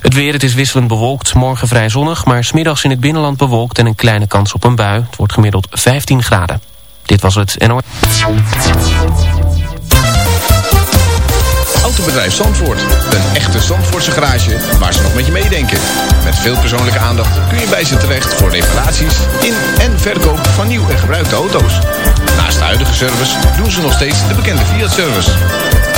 Het weer, het is wisselend bewolkt. Morgen vrij zonnig, maar smiddags in het binnenland bewolkt... en een kleine kans op een bui. Het wordt gemiddeld 15 graden. Dit was het NOS. Autobedrijf Zandvoort. Een echte Zandvoortse garage waar ze nog met je meedenken. Met veel persoonlijke aandacht kun je bij ze terecht... voor reparaties in en verkoop van nieuw en gebruikte auto's. Naast de huidige service doen ze nog steeds de bekende Fiat-service.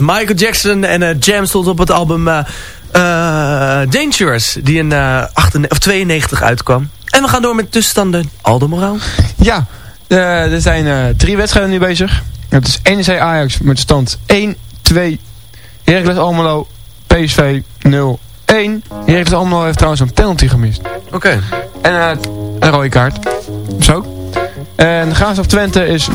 Michael Jackson en eh, Jam stond op het album eh, eh, Dangerous, die in 98, of 92 uitkwam. En we gaan door met tussenstanden Aldemoraal. Ja, er zijn drie wedstrijden nu bezig. Het is NEC Ajax met stand 1-2. Heracles Almelo, PSV 0-1. Heracles Almelo heeft trouwens een penalty gemist. Oké. Okay. En een rode kaart. Zo. En Graafschap Twente is 0-1.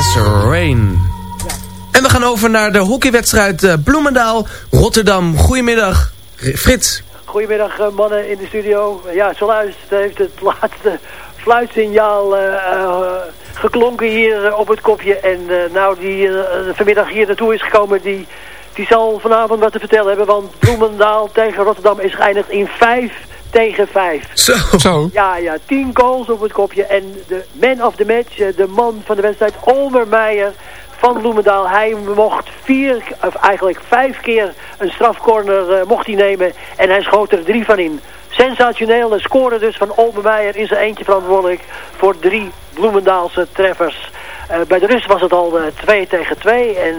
Rain. En we gaan over naar de hockeywedstrijd eh, Bloemendaal, Rotterdam. Goedemiddag, Frits. Goedemiddag eh, mannen in de studio. Ja, zojuist heeft het laatste fluitsignaal eh, geklonken hier op het kopje. En eh, nou, die vanmiddag hier naartoe is gekomen, die, die zal vanavond wat te vertellen hebben. Want Bloemendaal tegen Rotterdam is geëindigd in 5 tegen 5. Zo. Zo. Ja, ja, 10 goals op het kopje. En de man of the match, eh, de man van de wedstrijd, Olmer Meijer van Bloemendaal. Hij mocht vier, of eigenlijk vijf keer een strafcorner eh, mocht hij nemen. En hij schoot er drie van in. Sensationeel, een score dus van Olmer Meijer in zijn eentje verantwoordelijk voor drie Bloemendaalse treffers. Eh, bij de rust was het al eh, 2 tegen 2 en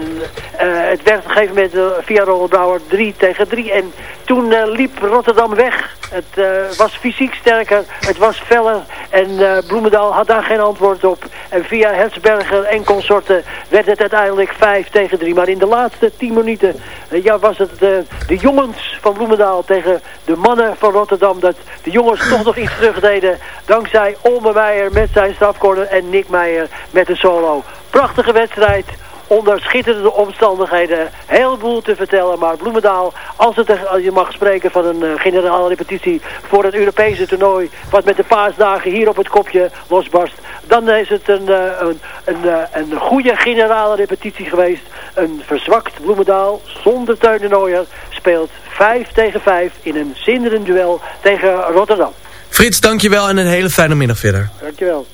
eh, het werd op een gegeven moment eh, via Ronald Brouwer 3 tegen 3 en toen eh, liep Rotterdam weg. Het eh, was fysiek sterker, het was feller en eh, Bloemendaal had daar geen antwoord op. En via Herzberger en consorten werd het uiteindelijk 5 tegen 3. Maar in de laatste 10 minuten eh, ja, was het eh, de jongens van Bloemendaal tegen de mannen van Rotterdam dat de jongens toch nog iets terug deden. Dankzij Olme Meijer met zijn strafcorner en Nick Meijer met de solo. Prachtige wedstrijd onder schitterende omstandigheden. Heel boel te vertellen, maar Bloemendaal, als, het als je mag spreken van een eh, generale repetitie voor het Europese toernooi, wat met de paasdagen hier op het kopje losbarst, dan is het een, eh, een, een, eh, een goede generale repetitie geweest. Een verzwakt Bloemendaal zonder Teun de Nooier speelt 5 tegen 5 in een zinderend duel tegen Rotterdam. Frits, dankjewel en een hele fijne middag verder. Dankjewel.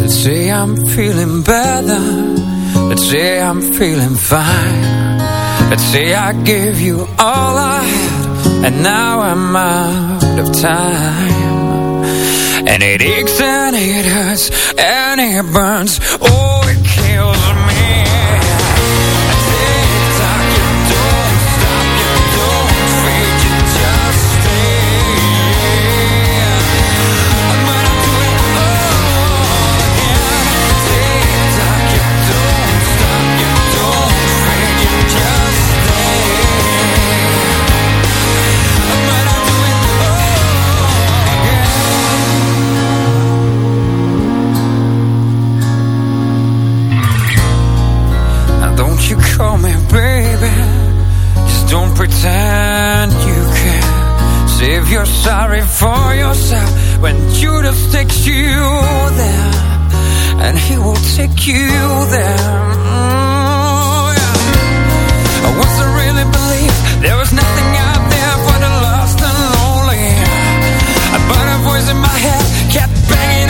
Let's say I'm feeling better. Let's say I'm feeling fine. Let's say I gave you all I had, and now I'm out of time. And it aches and it hurts and it burns. Oh, it kills me. Save sorry for yourself When Judas takes you there And he will take you there. Mm, yeah. I once really believed. There was nothing out there for the lost and lonely. But a voice in my head kept banging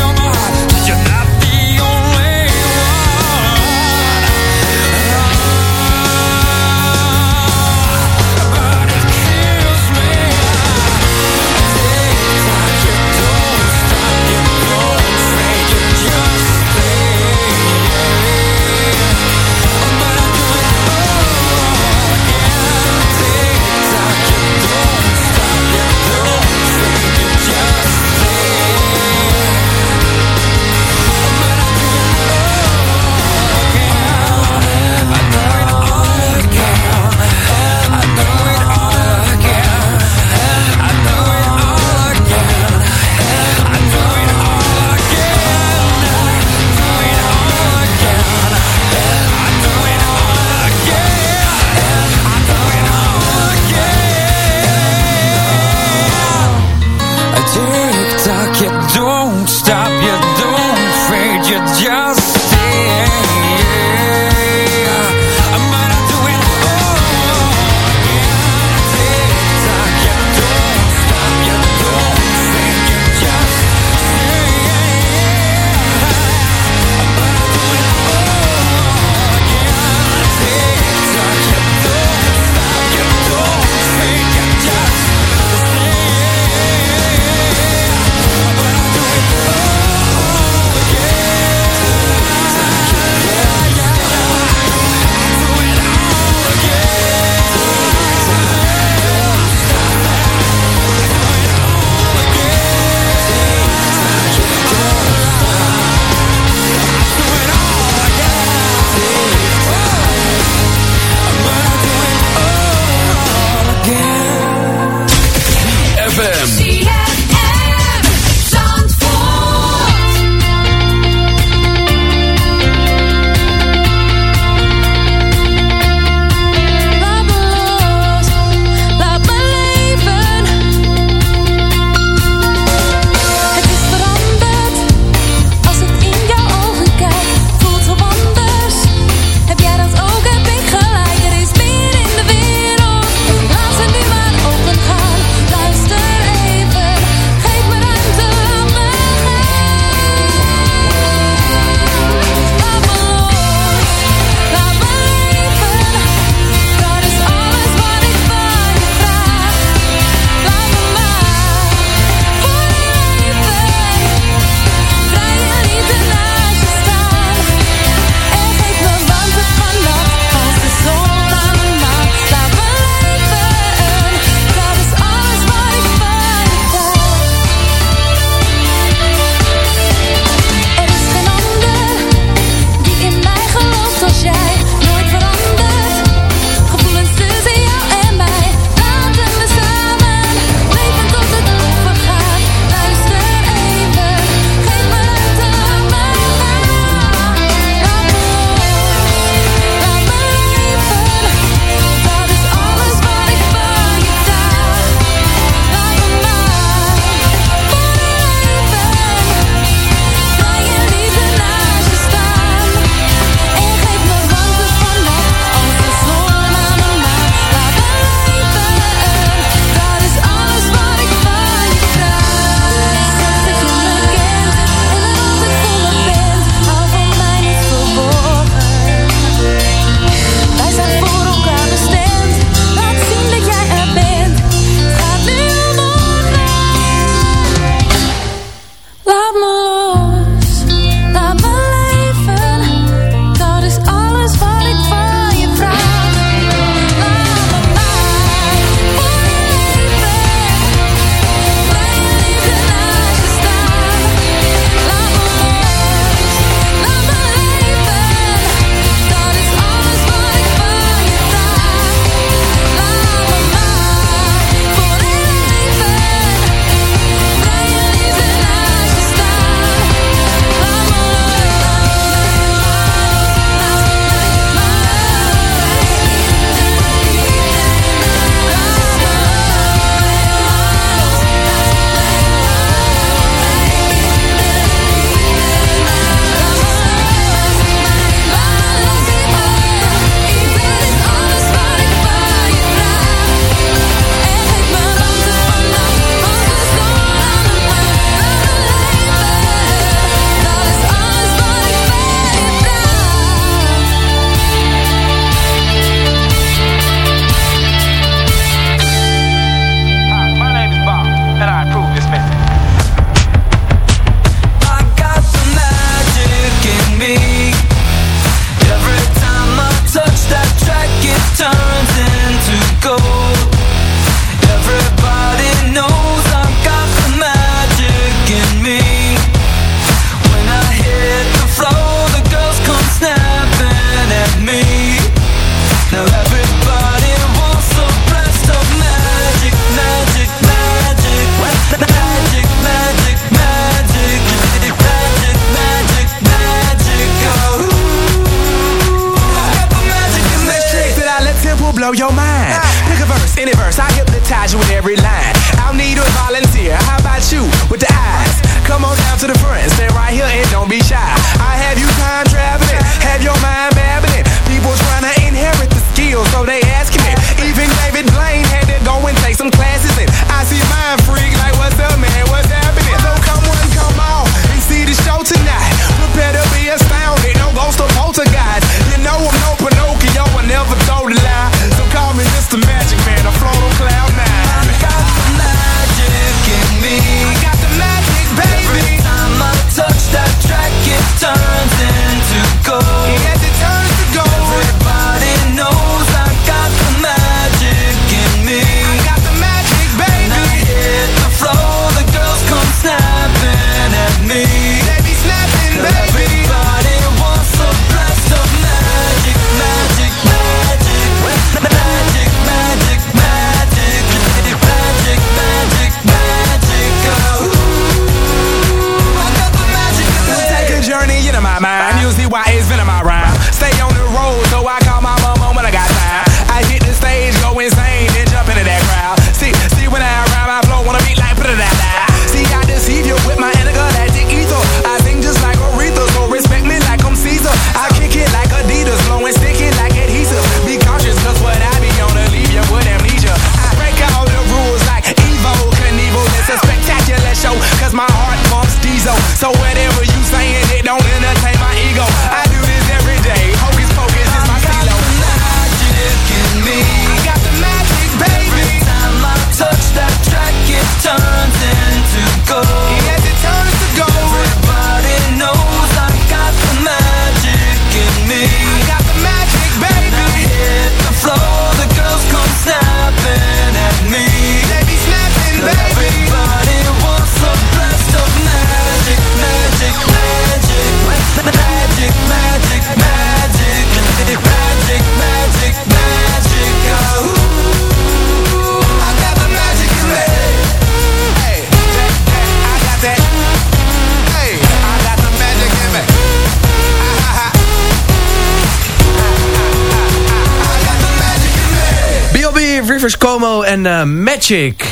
Eh, Magic.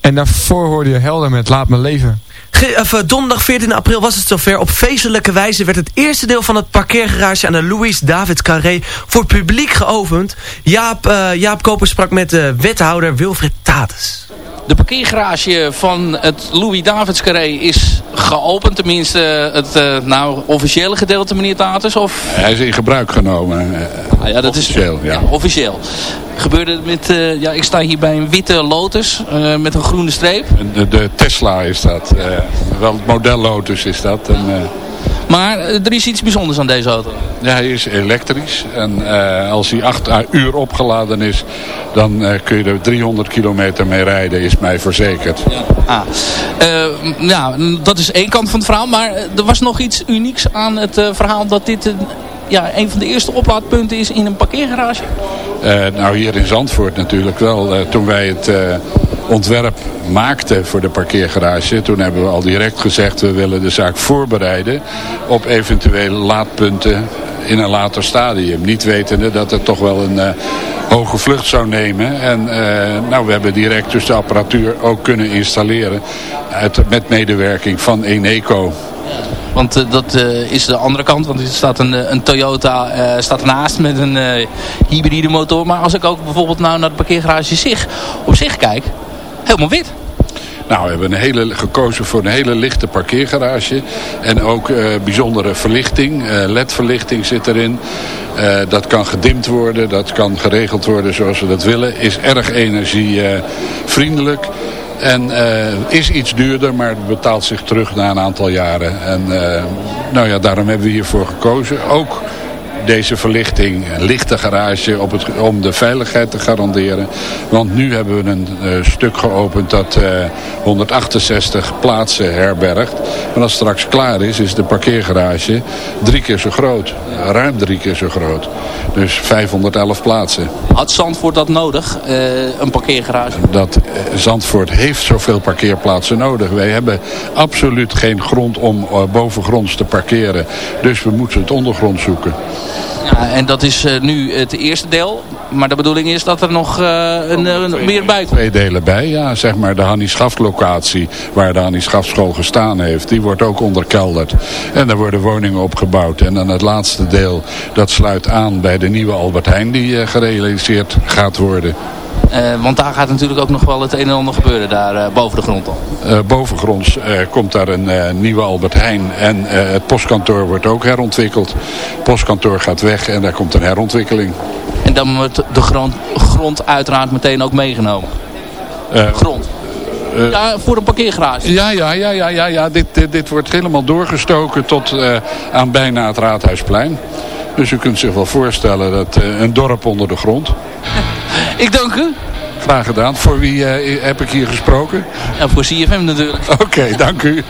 En daarvoor hoorde je Helder met Laat Me Leven. Ge of, eh, donderdag 14 april was het zover. Op feestelijke wijze werd het eerste deel van het parkeergarage aan de Louis David Carré voor het publiek geopend. Jaap, eh, Jaap Koper sprak met de wethouder Wilfried Tates. De parkeergarage van het Louis Davids Carré is geopend. Tenminste, het uh, nou, officiële gedeelte, meneer Tatus? Of? Hij is in gebruik genomen. Uh, ah, ja, dat officieel, is, ja. ja. Officieel. Gebeurde het met, uh, ja, ik sta hier bij een witte Lotus met een groene streep. De, de Tesla is dat. wel het model Lotus is dat. En, maar er is iets bijzonders aan deze auto. Ja, hij is elektrisch. En uh, als hij 8 uur opgeladen is, dan uh, kun je er 300 kilometer mee rijden, is mij verzekerd. Ja. Ah. Uh, ja, dat is één kant van het verhaal. Maar er was nog iets unieks aan het verhaal dat dit ja, een van de eerste oplaadpunten is in een parkeergarage. nou, hier in Zandvoort natuurlijk wel. toen wij het ontwerp maakte voor de parkeergarage. Toen hebben we al direct gezegd, we willen de zaak voorbereiden op eventuele laadpunten in een later stadium. Niet wetende dat het toch wel een uh, hoge vlucht zou nemen. En uh, nou, we hebben direct dus de apparatuur ook kunnen installeren uit, met medewerking van Eneco. Want uh, dat is de andere kant. Want er staat een, een Toyota uh, staat ernaast met een hybride motor. Maar als ik ook bijvoorbeeld nou naar de parkeergarage zich, op zich kijk. Helemaal wit. Nou, we hebben een hele, gekozen voor een hele lichte parkeergarage. En ook uh, bijzondere verlichting. Uh, LED-verlichting zit erin. Uh, dat kan gedimd worden. Dat kan geregeld worden zoals we dat willen. Is erg energievriendelijk. En is iets duurder, maar het betaalt zich terug na een aantal jaren. En nou ja, daarom hebben we hiervoor gekozen. Ook deze verlichting, een lichte garage op het, om de veiligheid te garanderen. Want nu hebben we een uh, stuk geopend dat uh, 168 plaatsen herbergt. Maar als het straks klaar is, is de parkeergarage drie keer zo groot. Ruim drie keer zo groot. Dus 511 plaatsen. Had Zandvoort dat nodig, uh, een parkeergarage? Dat, Zandvoort heeft zoveel parkeerplaatsen nodig. Wij hebben absoluut geen grond om bovengronds te parkeren. Dus we moeten het ondergrond zoeken. Ja, en dat is uh, nu het eerste deel. Maar de bedoeling is dat er nog uh, een, een, meer bij komt. Twee delen bij, ja. Zeg maar de Hannie Schaft locatie waar de Hannie Schaft school gestaan heeft. Die wordt ook onderkelderd. En daar worden woningen opgebouwd. En dan het laatste deel, dat sluit aan bij de nieuwe Albert Heijn die uh, gerealiseerd gaat worden. Uh, want daar gaat natuurlijk ook nog wel het een en ander gebeuren daar uh, boven de grond al. Uh, bovengronds komt daar een nieuwe Albert Heijn en het postkantoor wordt ook herontwikkeld. Het postkantoor gaat weg en daar komt een herontwikkeling. En dan wordt de grond, grond uiteraard meteen ook meegenomen? grond? ja, voor een parkeergarage. Ja, ja, ja, ja, ja, ja. Dit, dit, dit wordt helemaal doorgestoken tot aan bijna het Raadhuisplein. Dus u kunt zich wel voorstellen dat uh, een dorp onder de grond. ik dank u. Graag gedaan. Voor wie uh, heb ik hier gesproken? Ja, voor CFM natuurlijk. Oké, okay, dank u.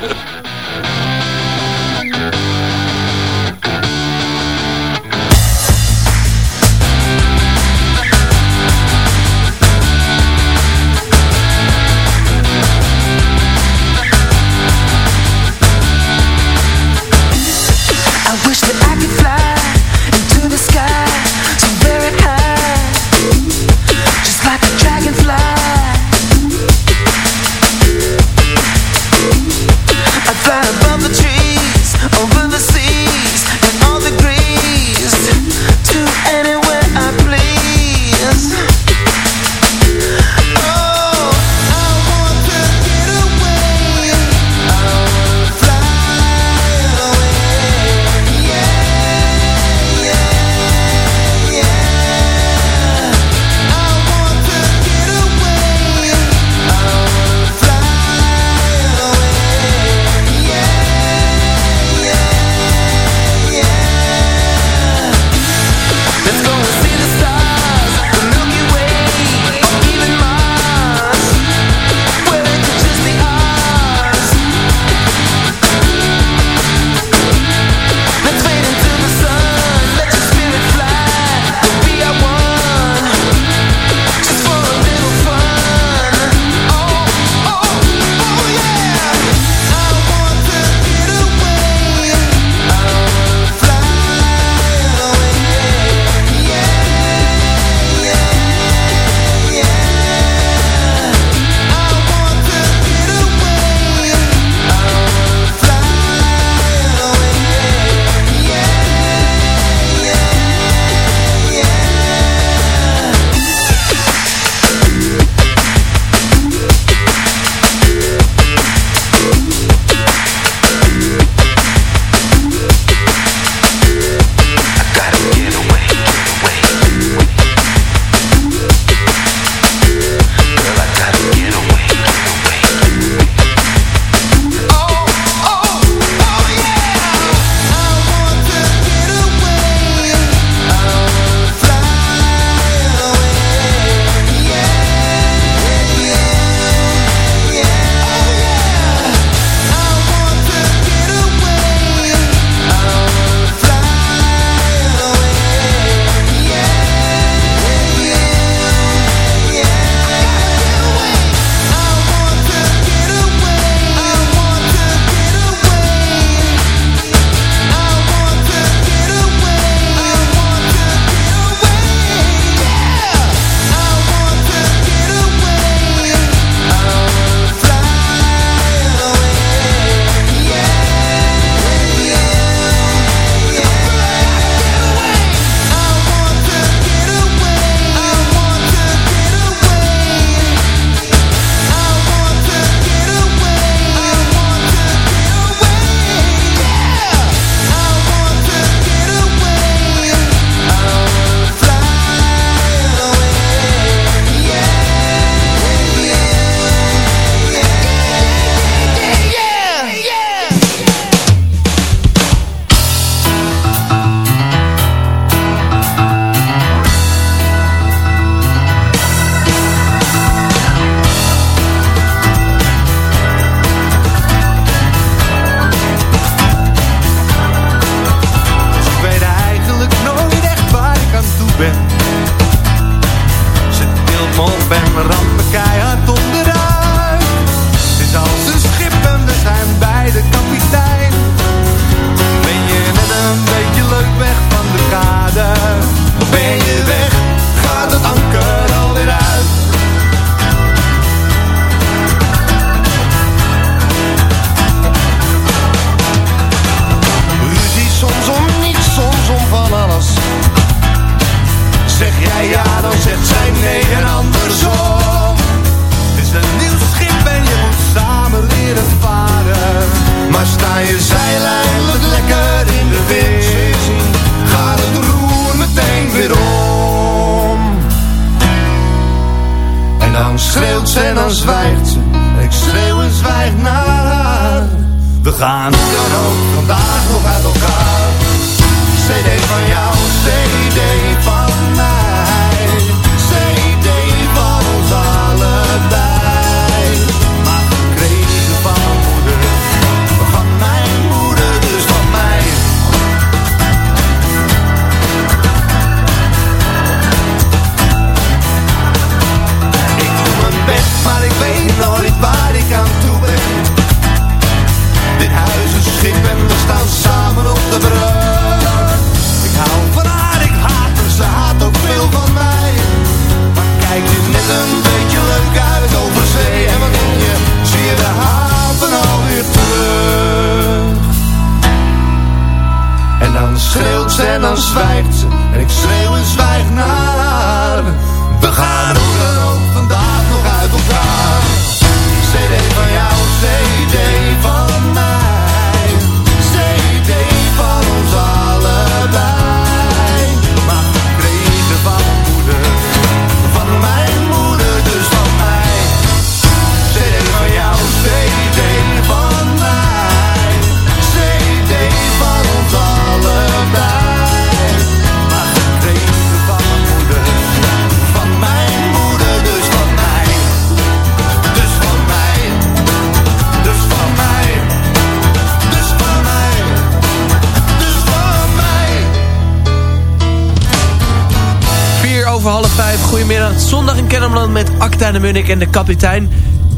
de Munnik en de kapitein.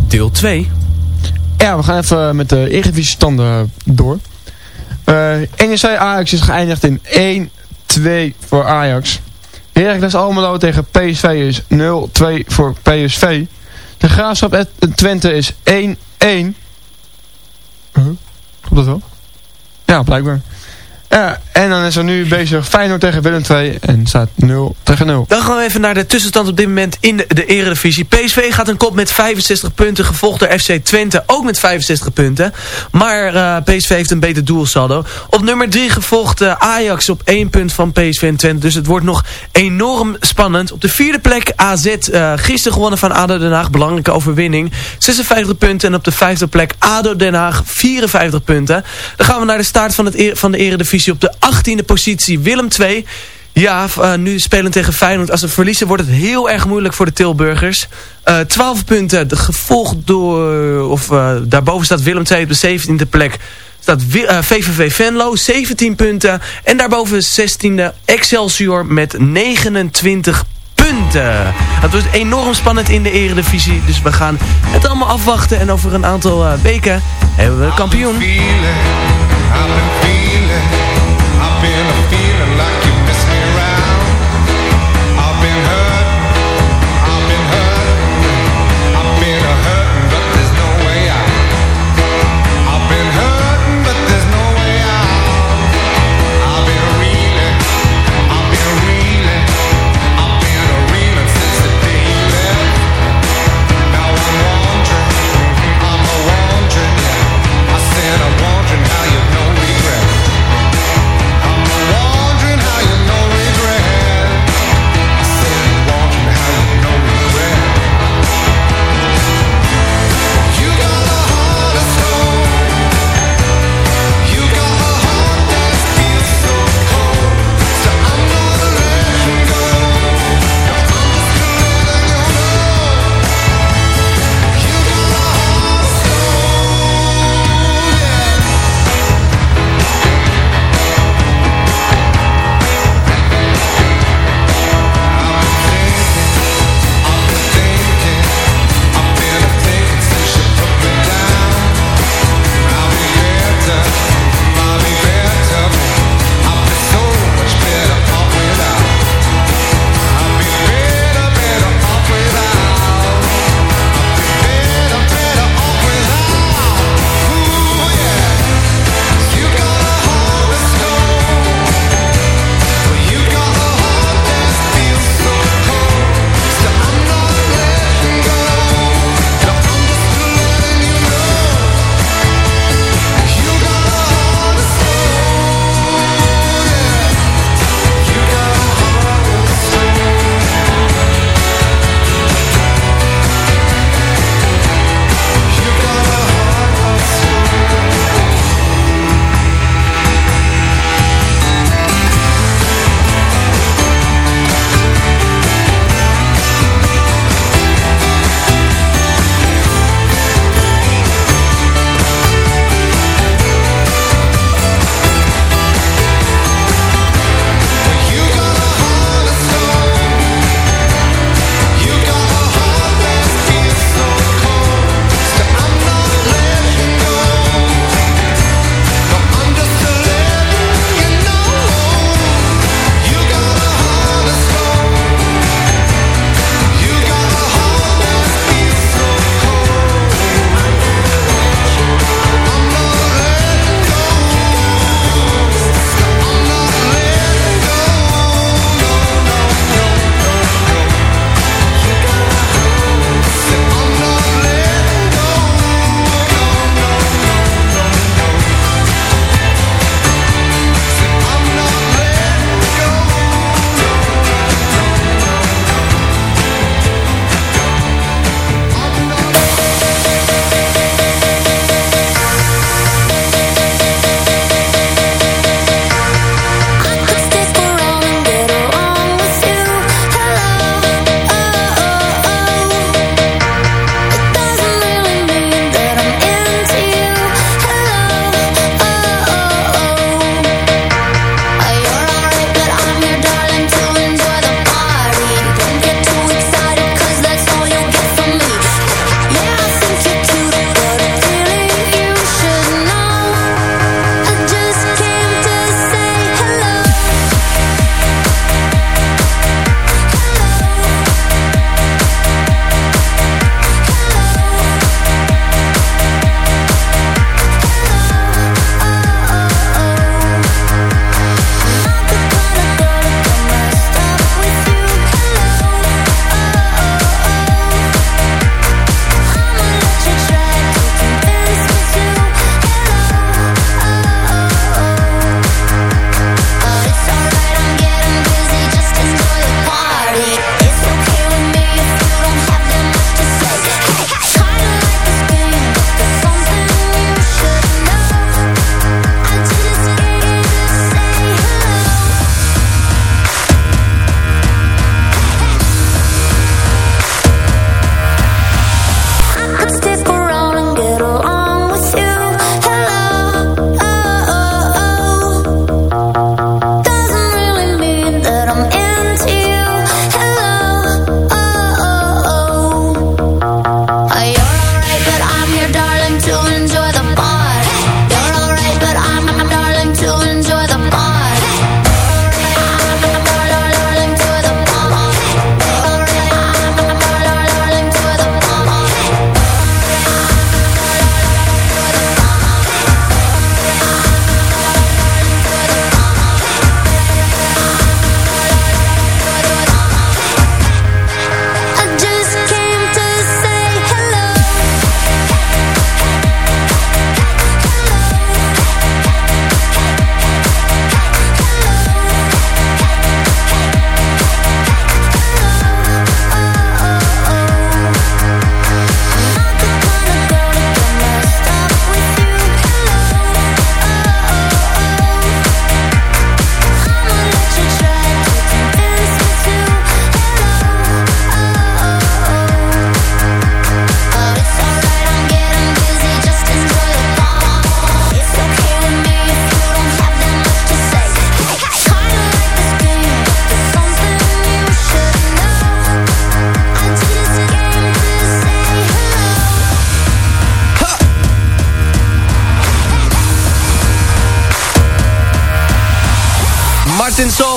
Deel 2. Ja, we gaan even met de Eredivisie standen door. Eh NEC Ajax is geëindigd in 1-2 voor Ajax. Heracles Almelo tegen PSV is 0-2 voor PSV. De Graafschap en Twente is 1-1. Huh? Klopt dat wel? Ja, blijkbaar. Ja, en dan is er nu bezig Feyenoord tegen Willem 2 en staat 0 tegen 0. Dan gaan we even naar de tussenstand op dit moment in de, eredivisie. PSV gaat een kop met 65 punten, gevolgd door FC Twente ook met 65 punten. Maar eh, PSV heeft een beter doelsaldo. Op nummer 3 gevolgd eh, Ajax op 1 punt van PSV en Twente. Dus het wordt nog enorm spannend. Op de vierde plek AZ, eh, gisteren gewonnen van ADO Den Haag, belangrijke overwinning. 56 punten en op de vijfde plek ADO Den Haag, 54 punten. Dan gaan we naar de start van, het, van de eredivisie op de 18e positie Willem 2. Ja, uh, nu spelen tegen Feyenoord. Als ze verliezen wordt het heel erg moeilijk voor de Tilburgers. Uh, 12 punten, de gevolgd door... Of uh, daarboven staat Willem 2 op de 17e plek. Staat VVV Venlo, 17 punten. En daarboven 16e Excelsior met 29 punten. Het wordt enorm spannend in de eredivisie. Dus we gaan het allemaal afwachten. En over een aantal weken hebben we kampioen.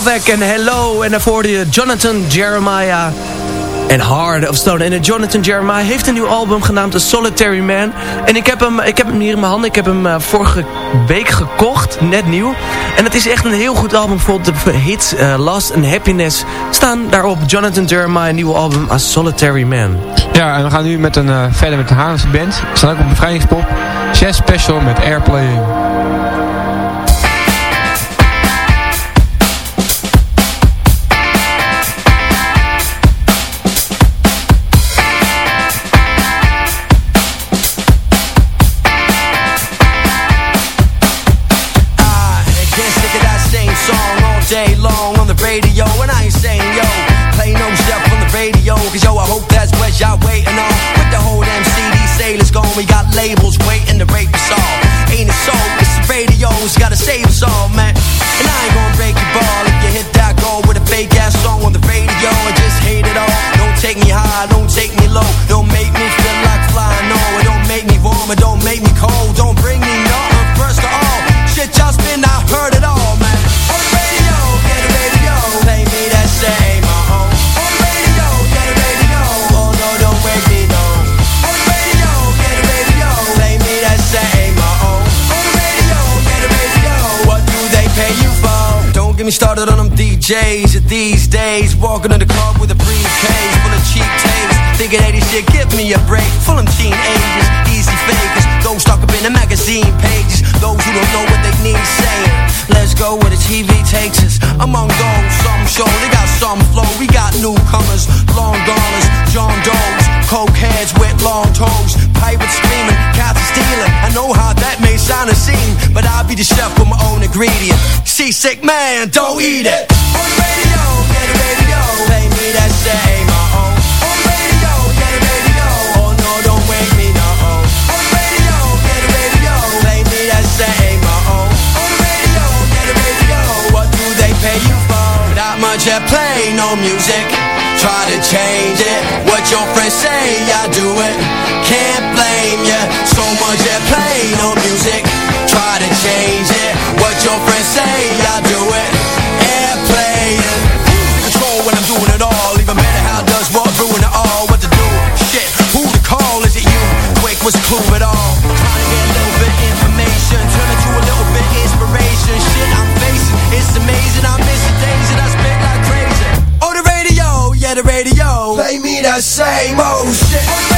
En Hello. En daarvoor de Jonathan Jeremiah en Hard of Stone. En Jonathan Jeremiah heeft een nieuw album genaamd The Solitary Man. En ik heb hem, ik heb hem hier in mijn handen. Ik heb hem uh, vorige week gekocht, net nieuw. En het is echt een heel goed album. Bijvoorbeeld de hits uh, Lost and Happiness staan daarop. Jonathan Jeremiah, nieuwe album A Solitary Man. Ja, en we gaan nu met een, uh, verder met de Haarlemse band. Staan ook op bevrijdingspop. Jazz Special met Airplaying. Me started on them DJs these days Walking in the club with a briefcase Full of cheap tapes Thinking 80 shit, give me a break Full of teenagers, easy fakers Those stuck up in the magazine pages. Those who don't know what they need saying. Let's go where the TV takes us. Among those, some show. They got some flow, we got newcomers Long goners, John Doe's Coke heads with long toes Pirates screaming, cats stealing. I know how that may sound a scene But I'll be the chef with my own ingredient. Seasick man, don't eat it no music. Try to change it. What your friends say, I do it. Can't blame ya. So much at play, no music. Try to change it. What your friends say, I do it same old shit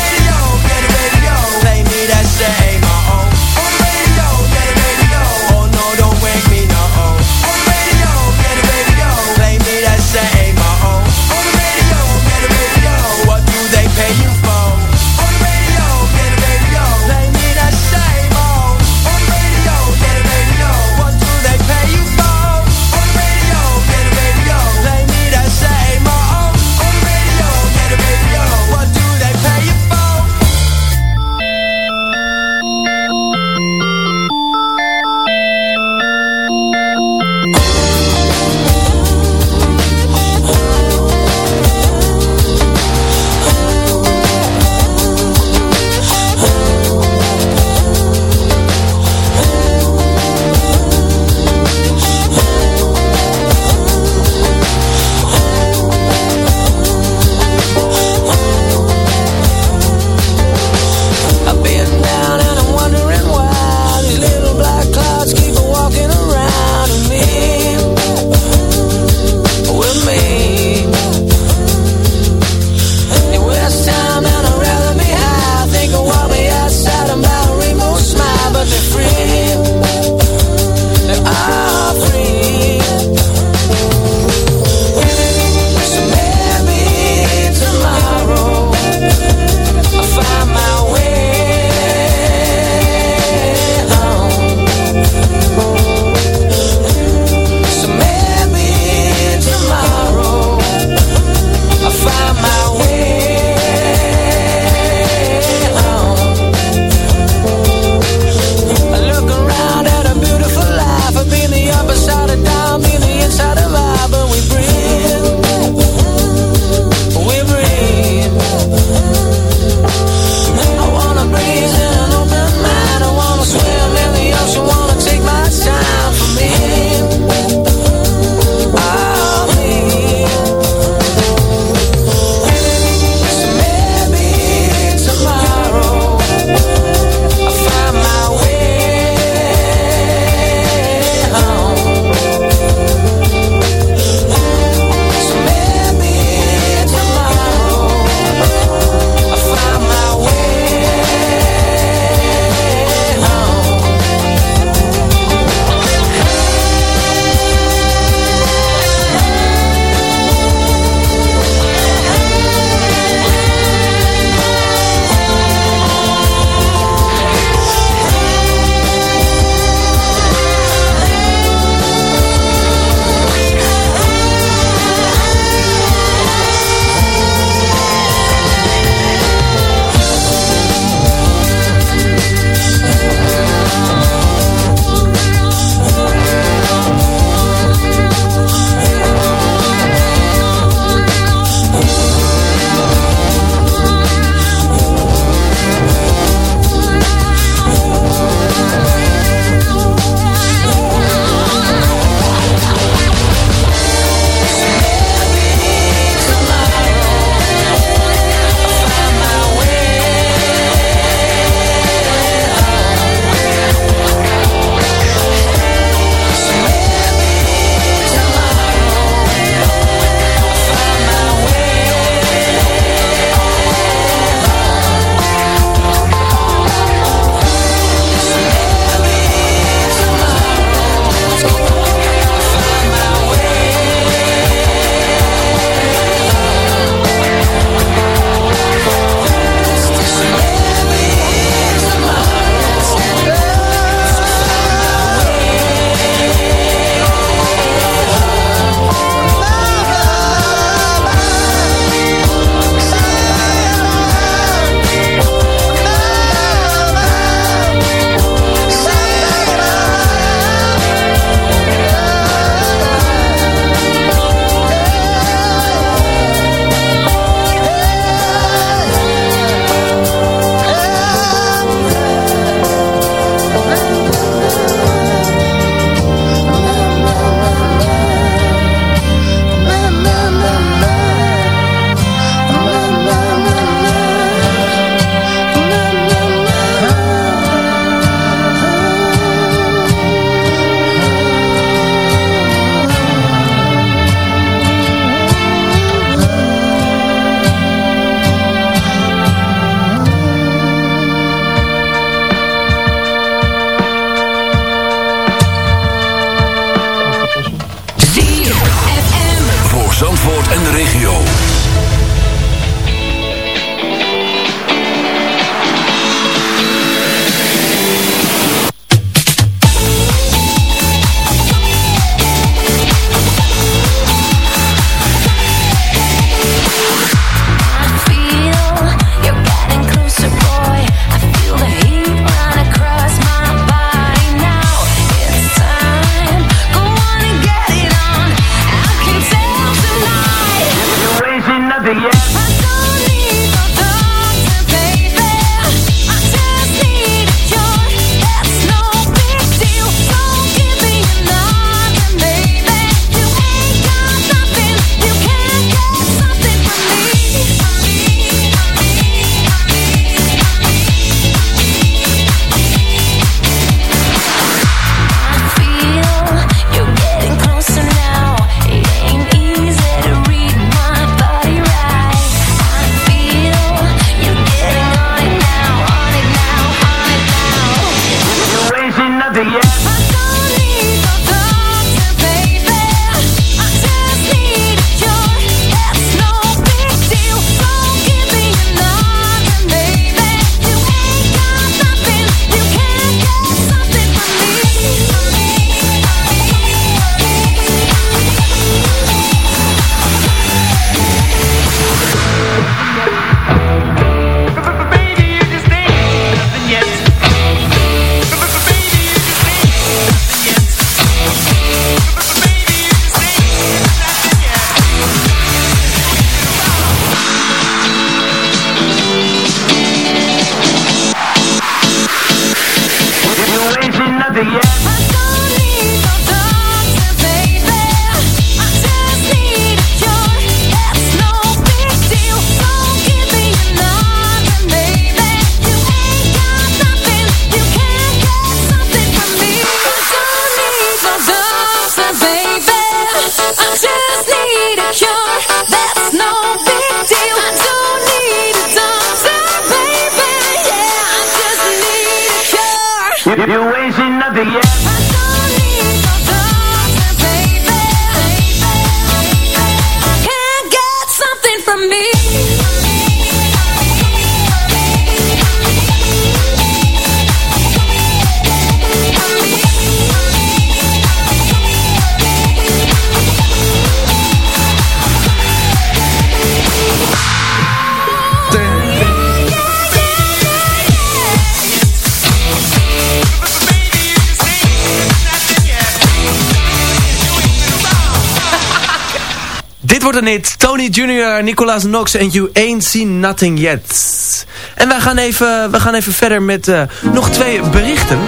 Tony Jr., Nicolas Knox en You Ain't Seen Nothing Yet. En wij gaan even, we gaan even verder met uh, nog twee berichten.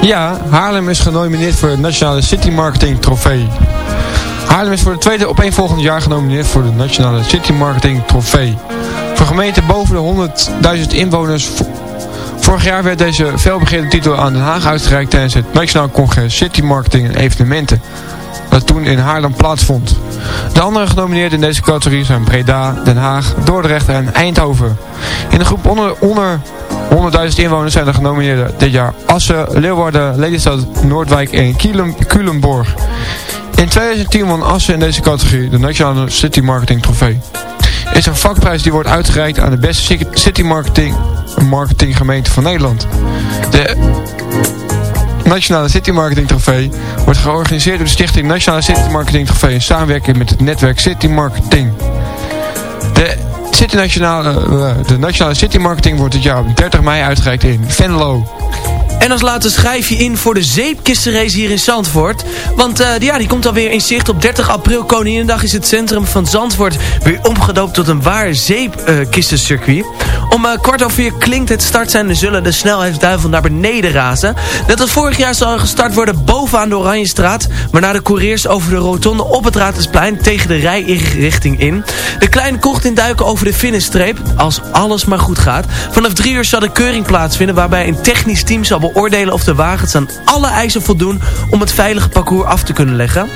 Ja, Haarlem is genomineerd voor de Nationale City Marketing Trofee. Haarlem is voor het tweede opeenvolgend jaar genomineerd voor de Nationale City Marketing Trofee. Voor gemeenten boven de 100.000 inwoners... Vorig jaar werd deze felbegeerde titel aan Den Haag uitgereikt tijdens het Nationaal Congres City Marketing en Evenementen dat toen in Haarlem plaatsvond. De andere genomineerden in deze categorie zijn Breda, Den Haag, Dordrecht en Eindhoven. In de groep onder, onder 100.000 inwoners zijn er genomineerden dit jaar Assen, Leeuwarden, Lelystad, Noordwijk en Culemborg. In 2010 won Assen in deze categorie de Nationale City Marketing Trofee. Is een vakprijs die wordt uitgereikt aan de beste city marketing, marketing gemeente van Nederland. De Nationale City Marketing Trofee wordt georganiseerd door de stichting Nationale City Marketing Trofee in samenwerking met het netwerk City Marketing. De, Nationale, uh, de Nationale City Marketing wordt dit jaar op 30 mei uitgereikt in Venlo. En als laatste schrijf je in voor de zeepkistenrace hier in Zandvoort. Want uh, ja, die komt alweer in zicht. Op 30 april, Koninginnedag, is het centrum van Zandvoort weer omgedoopt tot een waar zeepkistencircuit. Om uh, kwart over vier klinkt het startsein en zullen de snelheidsduivel naar beneden razen. Net als vorig jaar zal er gestart worden bovenaan de Oranjestraat. Waarna de couriers over de rotonde op het Raadhuisplein tegen de rijrichting in. De kleine kocht in duiken over de finisstreep. Als alles maar goed gaat. Vanaf drie uur zal de keuring plaatsvinden waarbij een technisch team zal beoordelen of de wagens aan alle eisen voldoen om het veilige parcours af te kunnen leggen.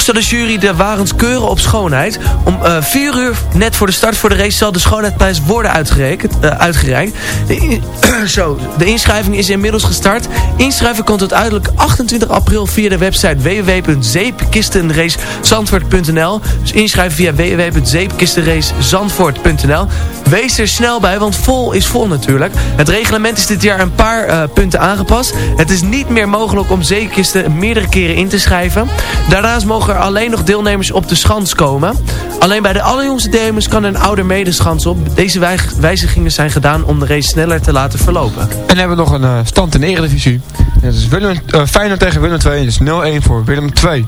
Zal de jury de wagens keuren op schoonheid. Om uh, eh, 4 uur, net voor de start voor de race, zal de schoonheidsprijs worden uitgereikt. Uh, uitgereikt. De, zo, de inschrijving is inmiddels gestart. Inschrijven komt uiterlijk 28 april via de website www.zeepkistenracezandvoort.nl Dus inschrijven via www.zeepkistenracezandvoort.nl Wees er snel bij, want vol is vol natuurlijk. Het reglement is dit jaar een paar uh, punten aangepast. Het is niet meer mogelijk om zeepkisten meerdere keren in te schrijven. Daarnaast mogen er alleen nog deelnemers op de schans komen. Alleen bij de allerjongste deelnemers kan een ouder medeschans op. Deze wijzigingen zijn gedaan om de race sneller te laten verlopen. En dan hebben we nog een uh, stand in de Eredivisie. Het is Willem, uh, Feyenoord tegen Willem 2. Het is 0-1 voor Willem 2.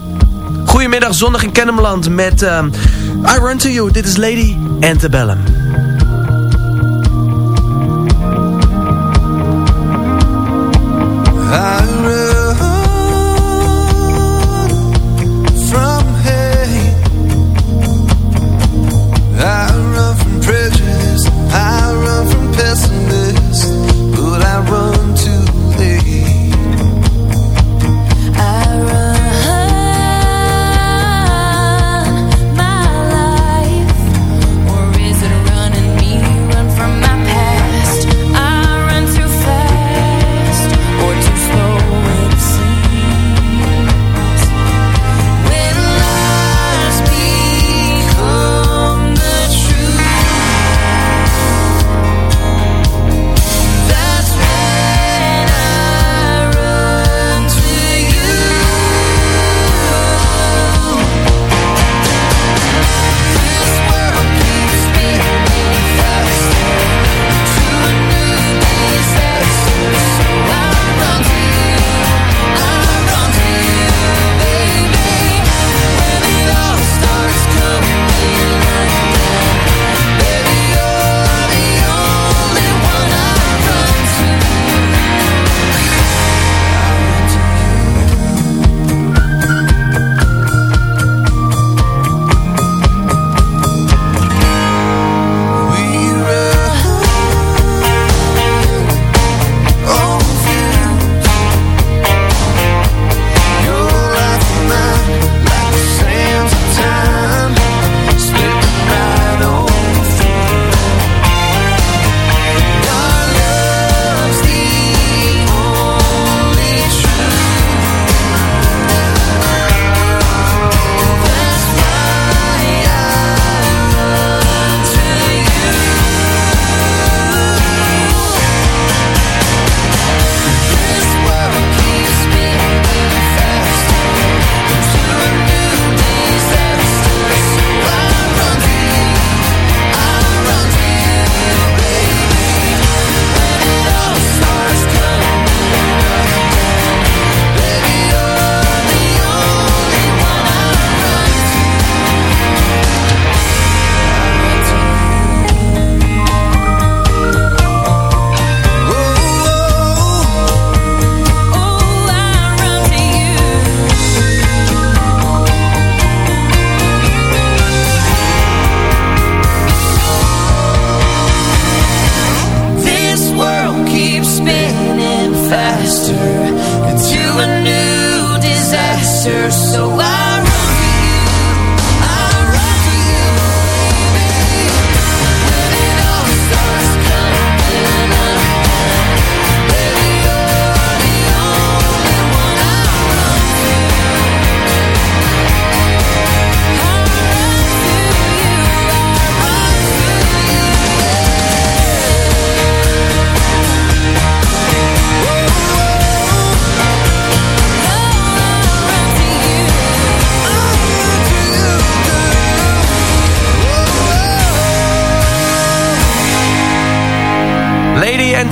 Goedemiddag, zondag in Kennemerland met uh, I Run To You. Dit is Lady Antebellum.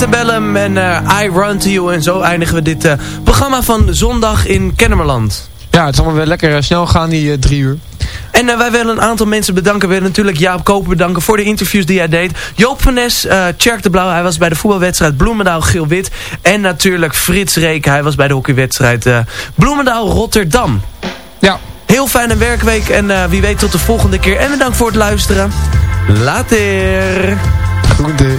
Antebellum en eh, I Run To You. En zo eindigen we dit eh, programma van zondag in Kennemerland. Ja, het is allemaal weer lekker eh, snel gaan, die drie uur. En wij willen een aantal mensen bedanken. We willen natuurlijk Jaap Koper bedanken voor de interviews die hij deed. Joop van Nes, Tjerk de Blauw, hij was bij de voetbalwedstrijd Bloemendaal Geel-Wit. En natuurlijk Frits Reek, hij was bij de hockeywedstrijd Bloemendaal Rotterdam. Ja. Heel fijne werkweek en wie weet tot de volgende keer. En bedankt voor het luisteren. Later. Goede.